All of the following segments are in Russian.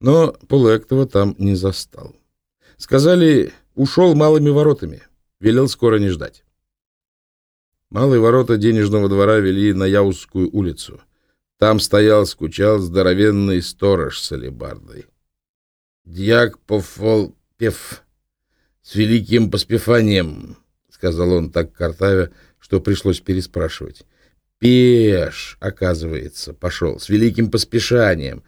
Но Полуэктова там не застал. Сказали, ушел малыми воротами, велел скоро не ждать. Малые ворота денежного двора вели на Яузскую улицу. Там стоял, скучал здоровенный сторож с алебардой. «Дьяк пофол пев с великим поспеванием», — сказал он так картавя, что пришлось переспрашивать. «Пеш, оказывается, пошел, с великим поспешанием».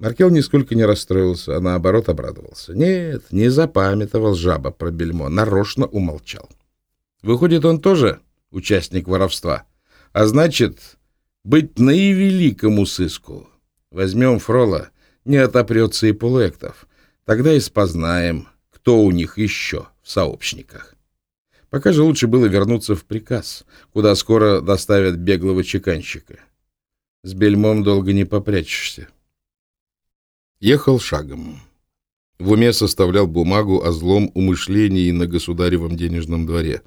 Маркел нисколько не расстроился, а наоборот обрадовался. Нет, не запамятовал жаба про бельмо, нарочно умолчал. Выходит, он тоже участник воровства, а значит, быть наивеликому сыску. Возьмем Фрола, не отопрется и полуэктов. Тогда и спознаем, кто у них еще в сообщниках. Пока же лучше было вернуться в приказ, куда скоро доставят беглого чеканщика. С бельмом долго не попрячешься. Ехал шагом. В уме составлял бумагу о злом умышлении на государевом денежном дворе.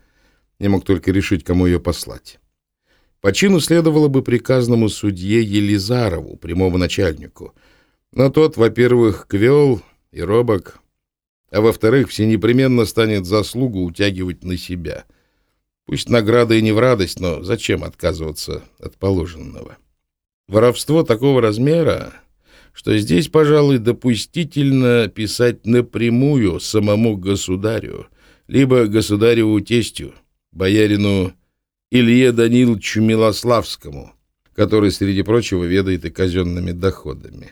Не мог только решить, кому ее послать. По чину следовало бы приказному судье Елизарову, прямому начальнику. Но тот, во-первых, квел и робок, а во-вторых, все непременно станет заслугу утягивать на себя. Пусть награда и не в радость, но зачем отказываться от положенного? Воровство такого размера что здесь, пожалуй, допустительно писать напрямую самому государю, либо государеву тестю, боярину Илье Даниловичу Милославскому, который, среди прочего, ведает и казенными доходами.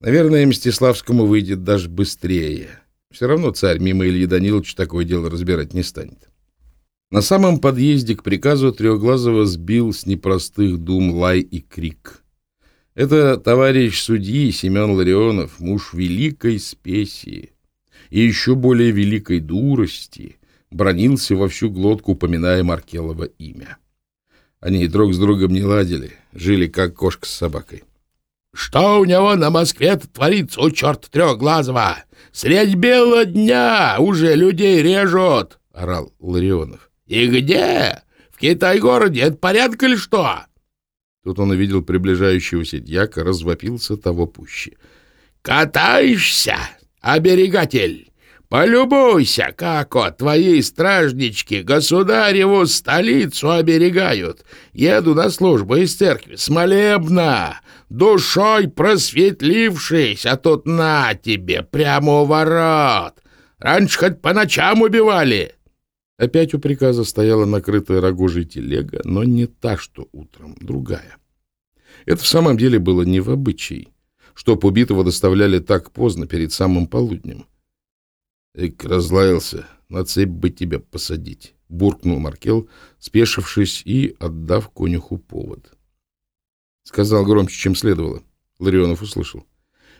Наверное, Мстиславскому выйдет даже быстрее. Все равно царь мимо Ильи Даниловича такое дело разбирать не станет. На самом подъезде к приказу Трехглазого сбил с непростых дум лай и крик — это товарищ судьи Семен Ларионов, муж великой спеси и еще более великой дурости, бронился во всю глотку, упоминая Маркелова имя. Они друг с другом не ладили, жили как кошка с собакой. — Что у него на Москве творится у черта трехглазого? Средь белого дня уже людей режут! — орал Ларионов. — И где? В Китай-городе это порядка ли что? Тут он увидел приближающегося дьяка, развопился того пуще. «Катаешься, оберегатель? Полюбуйся, как от твои стражнички государеву столицу оберегают. Еду на службу из церкви, смолебно, душой просветлившись, а тут на тебе, прямо у ворот. Раньше хоть по ночам убивали». Опять у приказа стояла накрытая рогожей телега, но не та, что утром, другая. Это в самом деле было не в обычае, чтоб убитого доставляли так поздно, перед самым полуднем. «Эк, разлаялся, на цепь бы тебя посадить», — буркнул Маркел, спешившись и отдав конюху повод. Сказал громче, чем следовало. Ларионов услышал.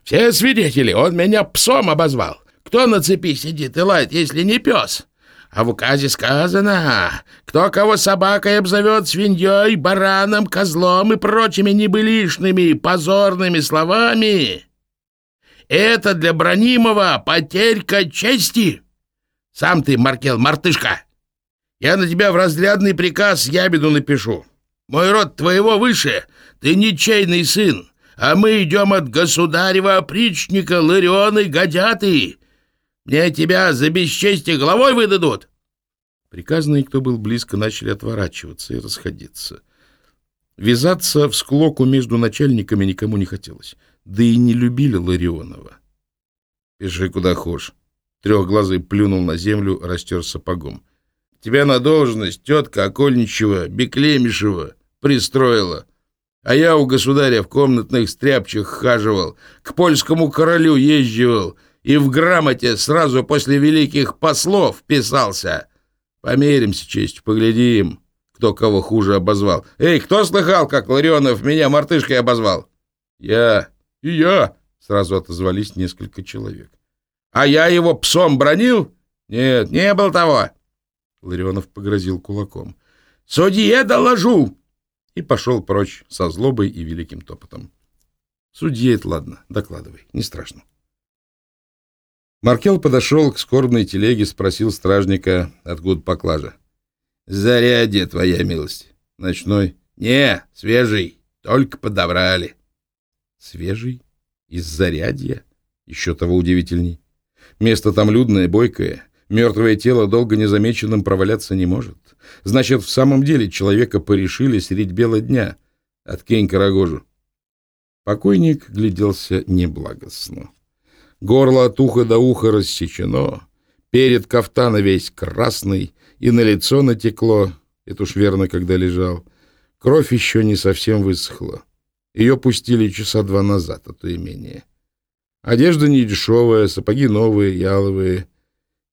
«Все свидетели, он меня псом обозвал. Кто на цепи сидит и лает, если не пес?» А в указе сказано, кто кого собакой обзовет свиньей, бараном, козлом и прочими небылишными позорными словами, это для бронимого потерька чести. Сам ты, Маркел, мартышка, я на тебя в разрядный приказ ябеду напишу. Мой род твоего выше, ты ничейный сын, а мы идем от государева опричника Ларионы Годяты, мне тебя за бесчестие головой выдадут!» Приказанные, кто был близко, начали отворачиваться и расходиться. Вязаться в склоку между начальниками никому не хотелось, да и не любили Ларионова. «Пиши куда хошь!» Трехглазый плюнул на землю, растер сапогом. «Тебя на должность тетка Окольничева, Беклемишева пристроила, а я у государя в комнатных стряпчих хаживал, к польскому королю езживал» и в грамоте сразу после великих послов писался. Померимся честью, поглядим, кто кого хуже обозвал. Эй, кто слыхал, как Ларионов меня мартышкой обозвал? Я и я, сразу отозвались несколько человек. А я его псом бронил? Нет, не было того. Ларионов погрозил кулаком. Судье доложу! И пошел прочь со злобой и великим топотом. Судье это ладно, докладывай, не страшно. Маркел подошел к скорбной телеге, спросил стражника, откуда поклажа. «Зарядье, твоя милость. Ночной?» «Не, свежий. Только подобрали». «Свежий?» Из зарядья? Еще того удивительней. Место там людное, бойкое. Мертвое тело долго незамеченным проваляться не может. Значит, в самом деле человека порешили средь бела дня. Откинь карагожу. Покойник гляделся неблагостно. Горло от уха до уха рассечено, перед кафтана весь красный, и на лицо натекло, это уж верно, когда лежал. Кровь еще не совсем высохла. Ее пустили часа два назад, а то и менее. Одежда не дешевая, сапоги новые, яловые.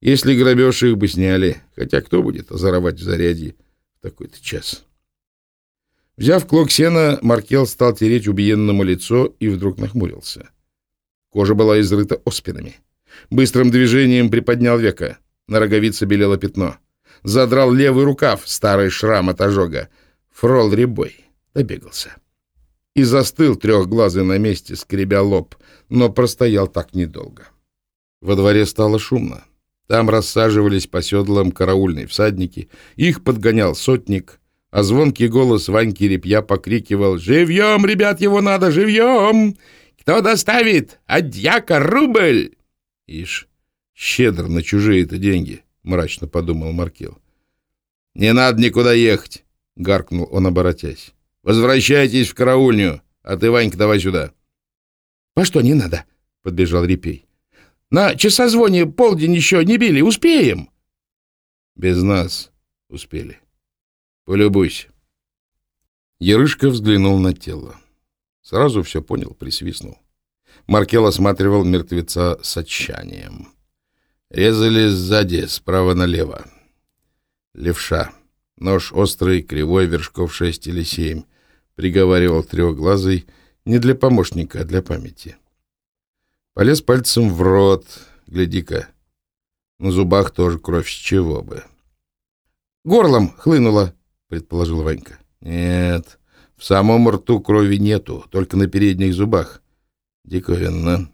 Если грабеж их бы сняли, хотя кто будет озоровать в заряде в такой-то час? Взяв клок сена, Маркел стал тереть убиенному лицо и вдруг нахмурился. Кожа была изрыта оспинами. Быстрым движением приподнял века. На роговице белело пятно. Задрал левый рукав, старый шрам от ожога. Фрол ребой. Добегался. И застыл трехглазый на месте, скребя лоб, но простоял так недолго. Во дворе стало шумно. Там рассаживались по седлам караульные всадники, их подгонял сотник, а звонкий голос Ваньки Репья покрикивал «Живьем, ребят, его надо, живьем! Кто доставит? От дьяка рубль!» Ишь, щедр на чужие-то деньги, мрачно подумал Маркел. «Не надо никуда ехать!» — гаркнул он, оборотясь. «Возвращайтесь в караульню, а ты, Ванька, давай сюда!» «По что не надо?» — подбежал Репей. На часозвоне полдень еще не били. Успеем?» «Без нас успели. Полюбуйся». Ярышка взглянул на тело. Сразу все понял, присвистнул. Маркел осматривал мертвеца с отчаянием. Резали сзади, справа налево. Левша. Нож острый, кривой, вершков шесть или семь. Приговаривал трехглазый не для помощника, а для памяти. Полез пальцем в рот. Гляди-ка. На зубах тоже кровь, с чего бы. «Горлом хлынуло», — предположил Ванька. «Нет, в самом рту крови нету, только на передних зубах. Диковинно».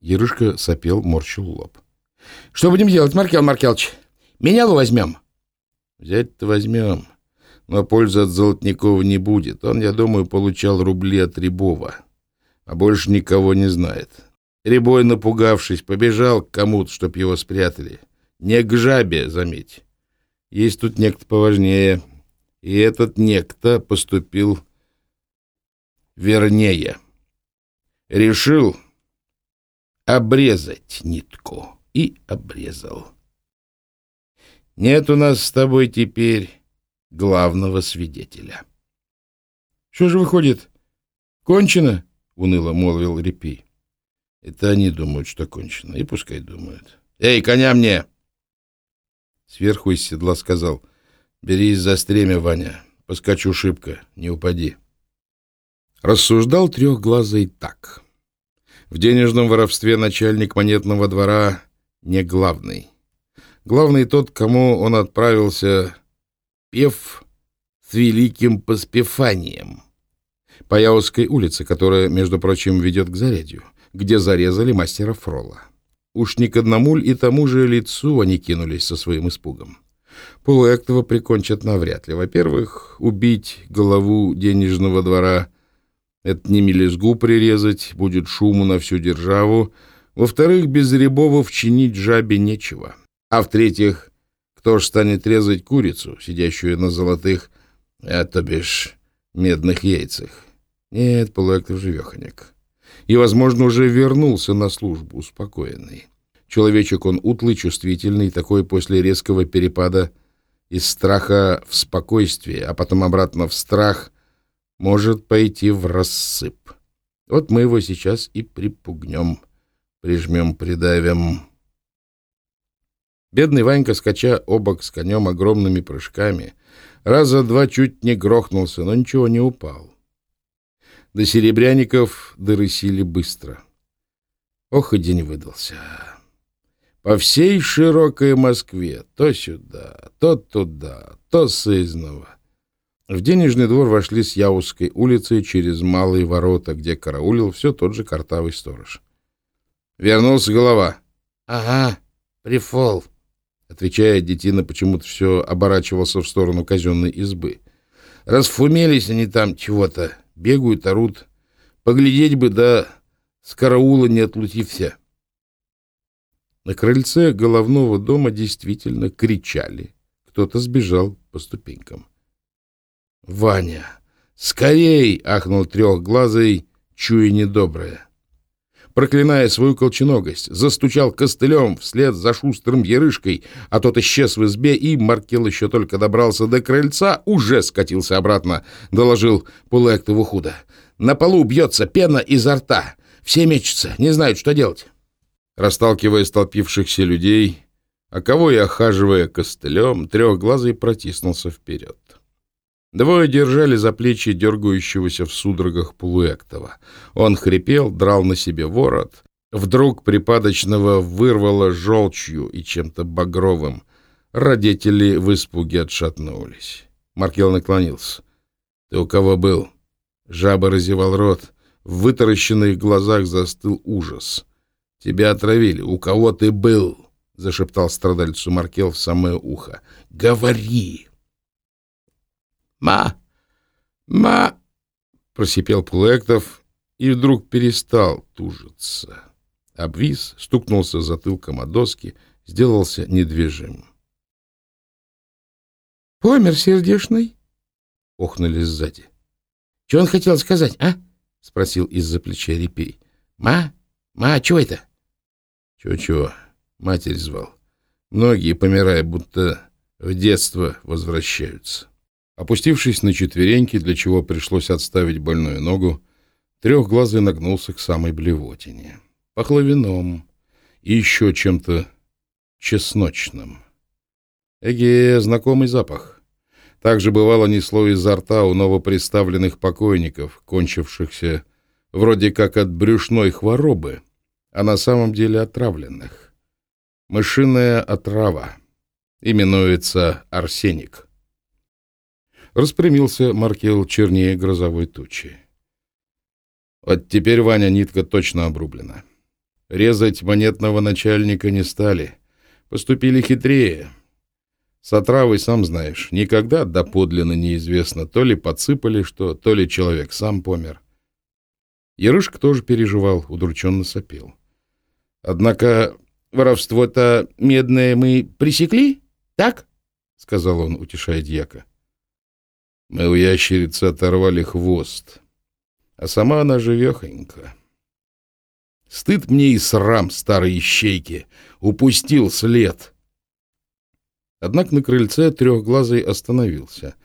Ярышка сопел, морщил лоб. «Что будем делать, Маркел Маркелович? Менялу возьмем?» «Взять-то возьмем, но пользы от Золотникова не будет. Он, я думаю, получал рубли от Рябова, а больше никого не знает. Рябой, напугавшись, побежал к кому-то, чтоб его спрятали. Не к жабе, заметь. Есть тут некто поважнее. И этот некто поступил вернее. Решил обрезать нитку. И обрезал. Нет у нас с тобой теперь главного свидетеля. — Что же выходит? Кончено? — уныло молвил Репей. Это они думают, что кончено. И пускай думают. «Эй, коня мне!» Сверху из седла сказал. «Берись за стремя, Ваня. Поскочу шибко. Не упади». Рассуждал трехглазый так. В денежном воровстве начальник монетного двора не главный. Главный тот, кому он отправился пев с великим поспефанием по Яузской улице, которая, между прочим, ведет к Зарядью где зарезали мастера Фрола. Уж не к одному и тому же лицу они кинулись со своим испугом. Полуэктова прикончат навряд ли. Во-первых, убить голову денежного двора — это не мелезгу прирезать, будет шуму на всю державу. Во-вторых, без Рябова вчинить жабе нечего. А в-третьих, кто ж станет резать курицу, сидящую на золотых, а то бишь медных яйцах? Нет, Полуэктов живеханик и, возможно, уже вернулся на службу успокоенный. Человечек он утлый, чувствительный, такой после резкого перепада из страха в спокойствие, а потом обратно в страх, может пойти в рассып. Вот мы его сейчас и припугнем, прижмем, придавим. Бедный Ванька, скача обок с конем огромными прыжками, раза два чуть не грохнулся, но ничего не упал. До серебряников дорысили быстро. Ох, и день выдался. По всей широкой Москве, то сюда, то туда, то сызново. В денежный двор вошли с Яузской улицы через малые ворота, где караулил все тот же картавый сторож. Вернулся голова. — Ага, прифол. Отвечая, детина почему-то все оборачивался в сторону казенной избы. Расфумелись они там чего-то, Бегают, орут. Поглядеть бы, да с караула не отлутився. На крыльце головного дома действительно кричали. Кто-то сбежал по ступенькам. «Ваня! Скорей!» — ахнул трехглазый, чуя недоброе. Проклиная свою колченогость, застучал костылем вслед за шустрым ерышкой, а тот исчез в избе, и Маркел еще только добрался до крыльца, уже скатился обратно, доложил Пулектову худо. «На полу бьется пена изо рта. Все мечутся, не знают, что делать». Расталкивая столпившихся людей, а кого и охаживая костылем, трехглазый протиснулся вперед. Двое держали за плечи дергающегося в судорогах Полуэктова. Он хрипел, драл на себе ворот. Вдруг припадочного вырвало желчью и чем-то багровым. Родители в испуге отшатнулись. Маркел наклонился. — Ты у кого был? Жаба разевал рот. В вытаращенных глазах застыл ужас. «Тебя отравили. У кого ты был?» — зашептал страдальцу Маркел в самое ухо. «Говори!» «Ма! Ма!» — просипел Плектов и вдруг перестал тужиться. Обвис, стукнулся затылком о доски, сделался недвижим. «Помер сердешный?» — охнули сзади. «Что он хотел сказать, а?» — спросил из-за плеча репей. «Ма? Ма, чего это?» Чего-чего, матерь звал. Многие, помирая, будто в детство возвращаются. Опустившись на четвереньки, для чего пришлось отставить больную ногу, трехглазый нагнулся к самой блевотине. Пахло вином и еще чем-то чесночным. Эге, знакомый запах. Так же бывало несло изо рта у новоприставленных покойников, кончившихся вроде как от брюшной хворобы, а на самом деле отравленных. Мышиная отрава. Именуется арсеник. Распрямился Маркел чернее грозовой тучи. Вот теперь, Ваня, нитка точно обрублена. Резать монетного начальника не стали. Поступили хитрее. С отравой, сам знаешь, никогда доподлинно неизвестно, то ли подсыпали что, то ли человек сам помер. Ярышка тоже переживал, удрученно сопел. Однако воровство-то медное мы пресекли, так? — сказал он, утешая дьяка. Мы у ящерицы оторвали хвост, а сама она живехонька. Стыд мне и срам, старой ищейки, упустил след. Однако на крыльце трехглазый остановился.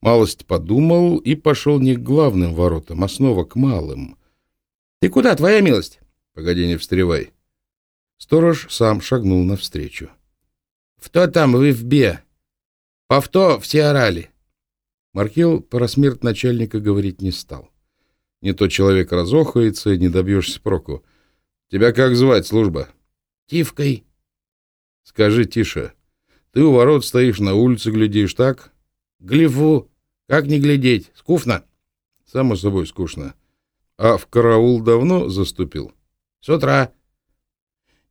Малость подумал и пошел не к главным воротам, а снова к малым. — Ты куда, твоя милость? — Погоди, не встревай. Сторож сам шагнул навстречу. — «Кто там вы в бе? Повто все орали». Маркел про смерть начальника говорить не стал. Не то человек разохается, не добьешься проку. «Тебя как звать, служба?» «Тивкой». «Скажи тише. Ты у ворот стоишь, на улице глядишь, так?» «Глифу. Как не глядеть? Скучно». «Само собой скучно. А в караул давно заступил?» «С утра».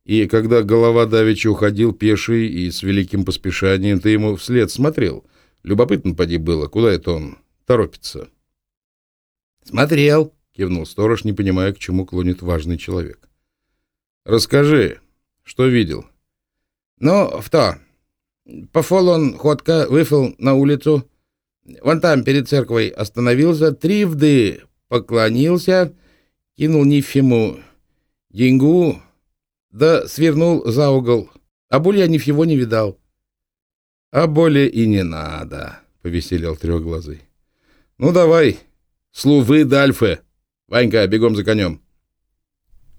И когда голова давеча уходил пеший и с великим поспешанием, ты ему вслед смотрел. Любопытно поди было, куда это он торопится. — Смотрел, — кивнул сторож, не понимая, к чему клонит важный человек. — Расскажи, что видел? — Ну, в то. Пофол он ходка, выфил на улицу. Вон там, перед церквой, остановился, трижды поклонился, кинул Нифиму деньгу, да свернул за угол, а более я его не видал. — А более и не надо, — повеселел трехглазый. — Ну, давай, слувы дальфы. Ванька, бегом за конем.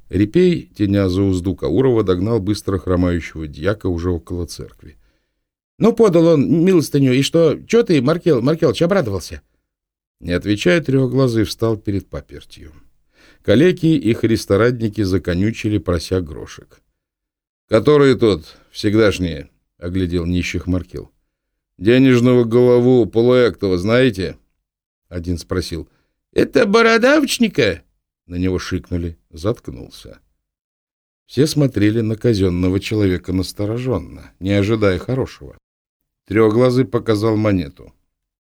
Репей, теня за узду Каурова, догнал быстро хромающего дьяка уже около церкви. — Ну, подал он милостыню, и что? Че ты, Маркел, Маркелыч, обрадовался? Не отвечая, трехглазый встал перед папертью. Калеки и христорадники законючили, прося грошек. — Которые тут всегдашние? — оглядел нищих Маркел. — Денежного голову полуэктова знаете? Один спросил. — Это бородавочника? На него шикнули. Заткнулся. Все смотрели на казенного человека настороженно, не ожидая хорошего. Трехглазый показал монету.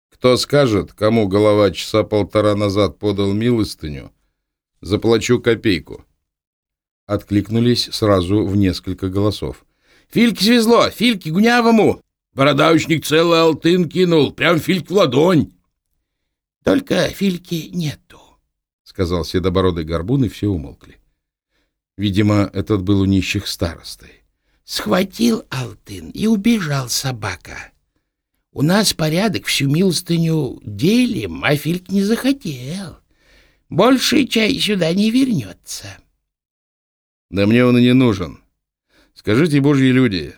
Кто скажет, кому голова часа полтора назад подал милостыню, Заплачу копейку. откликнулись сразу в несколько голосов. «Фильке свезло! Фильке гунявому! Бородавочник целый алтын кинул, прям Фильк в ладонь!» «Только Фильки нету», — сказал седобородый горбун, и все умолкли. Видимо, этот был у нищих старостой. «Схватил алтын и убежал собака. У нас порядок, всю милостыню делим, а Фильк не захотел. Больше чай сюда не вернется». «Да мне он и не нужен. Скажите, божьи люди,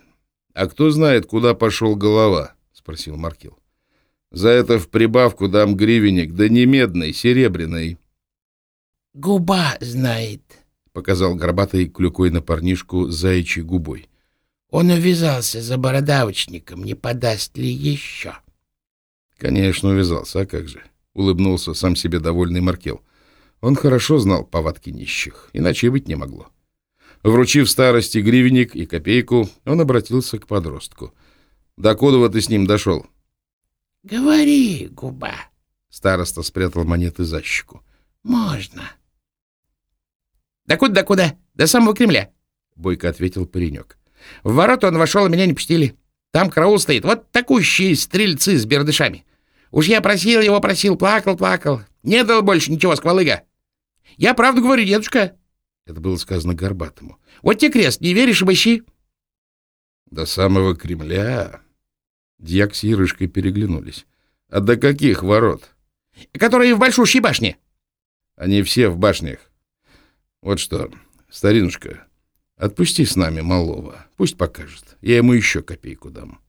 а кто знает, куда пошел голова?» — спросил Маркил. За это в прибавку дам гривенник, да не медный, серебряный. — Губа знает, — показал горбатый клюкой на парнишку заячьей губой. — Он увязался за бородавочником, не подаст ли еще? — Конечно, увязался, а как же? — улыбнулся сам себе довольный Маркел. Он хорошо знал повадки нищих, иначе быть не могло. Вручив старости гривенник и копейку, он обратился к подростку. — До кодова ты с ним дошел? — Говори, губа. Староста спрятал монеты за щеку. Можно. Да куда, да куда? До самого Кремля. Бойко ответил паренек. В ворота он вошел, а меня не пустили. Там караул стоит. Вот такущие стрельцы с бердышами. Уж я просил его, просил, плакал, плакал. Не дал больше ничего, сквалыга. Я правду говорю, дедушка. Это было сказано Горбатому. Вот тебе крест, не веришь, обыщи. До самого Кремля Дьяк с Ярышкой переглянулись. «А до каких ворот?» «Которые в Большущей башне». «Они все в башнях. Вот что, старинушка, отпусти с нами малого. Пусть покажет. Я ему еще копейку дам».